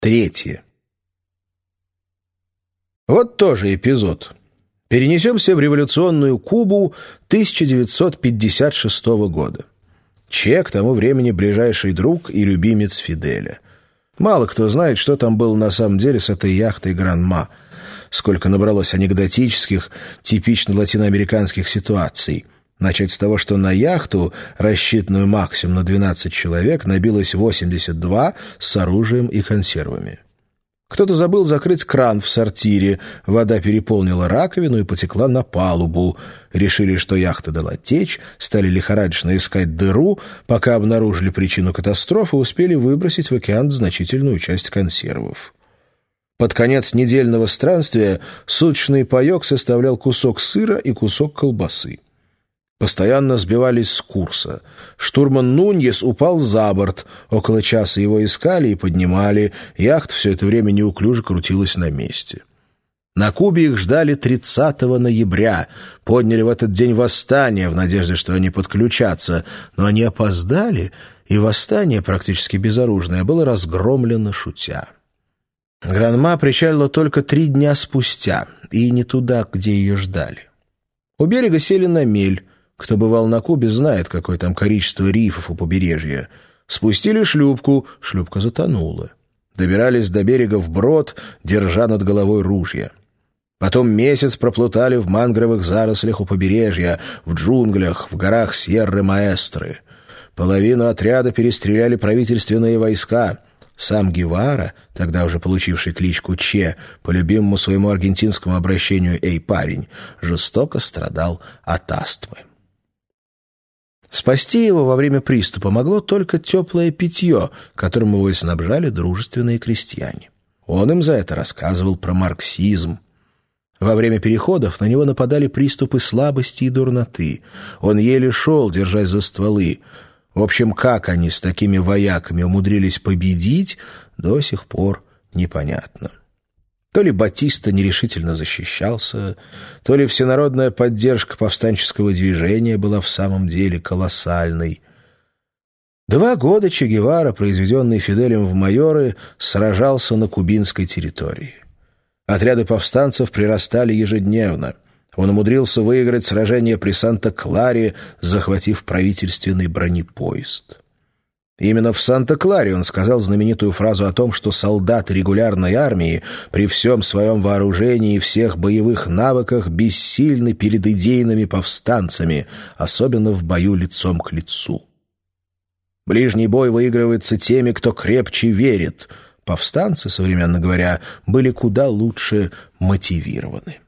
Третье. Вот тоже эпизод. Перенесемся в революционную Кубу 1956 года. Че к тому времени ближайший друг и любимец Фиделя. Мало кто знает, что там было на самом деле с этой яхтой «Гранма», сколько набралось анекдотических, типично латиноамериканских ситуаций – Начать с того, что на яхту, рассчитанную максимум на 12 человек, набилось 82 с оружием и консервами. Кто-то забыл закрыть кран в сортире, вода переполнила раковину и потекла на палубу. Решили, что яхта дала течь, стали лихорадочно искать дыру, пока обнаружили причину катастрофы, успели выбросить в океан значительную часть консервов. Под конец недельного странствия суточный паек составлял кусок сыра и кусок колбасы. Постоянно сбивались с курса. Штурман Нуньес упал за борт. Около часа его искали и поднимали. Яхта все это время неуклюже крутилась на месте. На Кубе их ждали 30 ноября. Подняли в этот день восстание в надежде, что они подключатся. Но они опоздали, и восстание, практически безоружное, было разгромлено шутя. Гранма причалила только три дня спустя, и не туда, где ее ждали. У берега сели на мель. Кто бывал на Кубе, знает, какое там количество рифов у побережья. Спустили шлюпку, шлюпка затонула. Добирались до берега вброд, держа над головой ружья. Потом месяц проплутали в мангровых зарослях у побережья, в джунглях, в горах Сьерры-Маэстры. Половину отряда перестреляли правительственные войска. Сам Гевара, тогда уже получивший кличку Че, по любимому своему аргентинскому обращению «Эй, парень», жестоко страдал от астмы. Спасти его во время приступа могло только теплое питье, которым его и снабжали дружественные крестьяне. Он им за это рассказывал про марксизм. Во время переходов на него нападали приступы слабости и дурноты. Он еле шел, держась за стволы. В общем, как они с такими вояками умудрились победить, до сих пор непонятно. То ли Батиста нерешительно защищался, то ли всенародная поддержка повстанческого движения была в самом деле колоссальной. Два года Че Гевара, произведенный Фиделем в майоры, сражался на кубинской территории. Отряды повстанцев прирастали ежедневно. Он умудрился выиграть сражение при Санта-Кларе, захватив правительственный бронепоезд. Именно в Санта-Кларе он сказал знаменитую фразу о том, что солдаты регулярной армии при всем своем вооружении и всех боевых навыках бессильны перед идейными повстанцами, особенно в бою лицом к лицу. Ближний бой выигрывается теми, кто крепче верит. Повстанцы, современно говоря, были куда лучше мотивированы.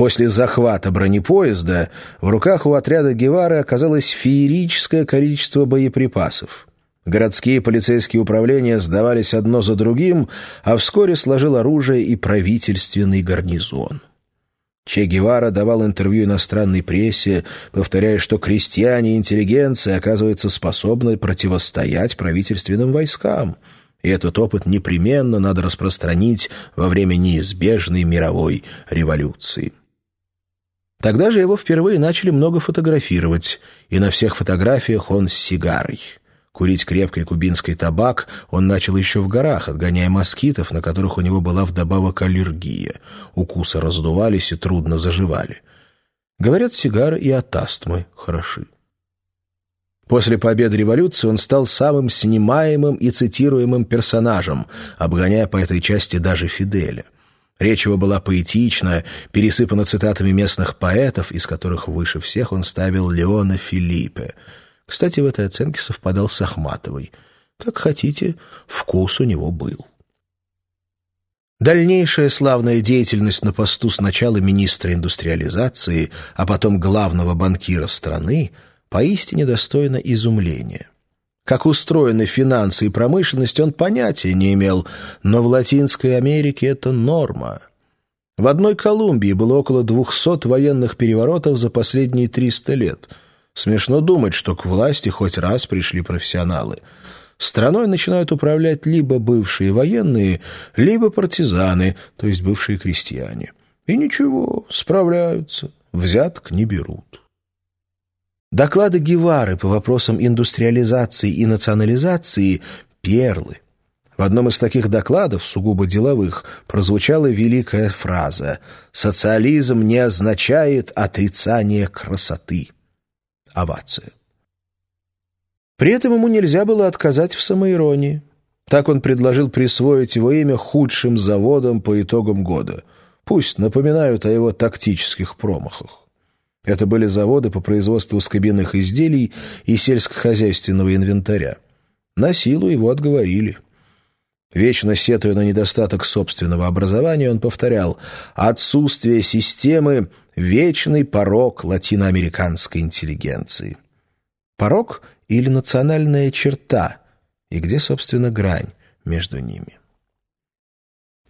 После захвата бронепоезда в руках у отряда Гевары оказалось феерическое количество боеприпасов. Городские полицейские управления сдавались одно за другим, а вскоре сложил оружие и правительственный гарнизон. Че Гевара давал интервью иностранной прессе, повторяя, что крестьяне и интеллигенция оказывается способны противостоять правительственным войскам, и этот опыт непременно надо распространить во время неизбежной мировой революции. Тогда же его впервые начали много фотографировать, и на всех фотографиях он с сигарой. Курить крепкий кубинский табак он начал еще в горах, отгоняя москитов, на которых у него была вдобавок аллергия. Укусы раздувались и трудно заживали. Говорят, сигары и от астмы хороши. После победы революции он стал самым снимаемым и цитируемым персонажем, обгоняя по этой части даже Фиделя. Речь его была поэтична, пересыпана цитатами местных поэтов, из которых выше всех он ставил Леона Филиппе. Кстати, в этой оценке совпадал с Ахматовой. Как хотите, вкус у него был. Дальнейшая славная деятельность на посту сначала министра индустриализации, а потом главного банкира страны поистине достойна изумления. Как устроены финансы и промышленность, он понятия не имел, но в Латинской Америке это норма. В одной Колумбии было около 200 военных переворотов за последние 300 лет. Смешно думать, что к власти хоть раз пришли профессионалы. Страной начинают управлять либо бывшие военные, либо партизаны, то есть бывшие крестьяне. И ничего, справляются, взяток не берут. Доклады Гевары по вопросам индустриализации и национализации – перлы. В одном из таких докладов, сугубо деловых, прозвучала великая фраза «Социализм не означает отрицание красоты». Овация. При этом ему нельзя было отказать в самоиронии. Так он предложил присвоить его имя худшим заводам по итогам года. Пусть напоминают о его тактических промахах. Это были заводы по производству скобяных изделий и сельскохозяйственного инвентаря. На силу его отговорили. Вечно сетуя на недостаток собственного образования, он повторял «отсутствие системы — вечный порог латиноамериканской интеллигенции». Порог или национальная черта, и где, собственно, грань между ними?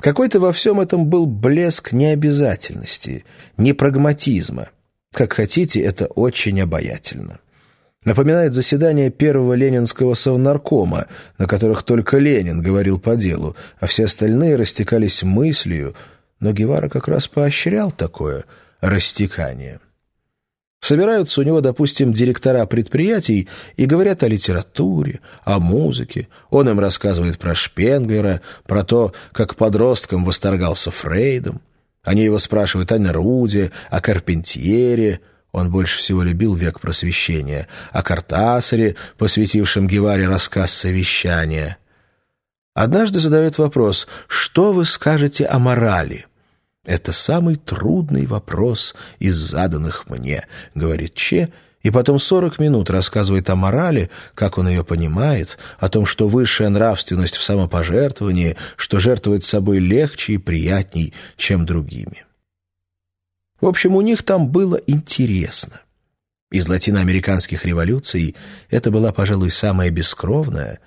Какой-то во всем этом был блеск необязательности, непрагматизма. Как хотите, это очень обаятельно напоминает заседание первого ленинского совнаркома, на которых только Ленин говорил по делу, а все остальные растекались мыслью, но Гевара как раз поощрял такое растекание. Собираются у него, допустим, директора предприятий и говорят о литературе, о музыке. Он им рассказывает про Шпенглера, про то, как подростком восторгался Фрейдом. Они его спрашивают о Неруде, о Карпентьере, он больше всего любил век просвещения, о Картасаре, посвятившем Геваре рассказ совещания. Однажды задает вопрос «Что вы скажете о морали?» «Это самый трудный вопрос из заданных мне», — говорит Че, и потом сорок минут рассказывает о морали, как он ее понимает, о том, что высшая нравственность в самопожертвовании, что жертвовать собой легче и приятней, чем другими. В общем, у них там было интересно. Из латиноамериканских революций это была, пожалуй, самая бескровная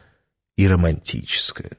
и романтическая.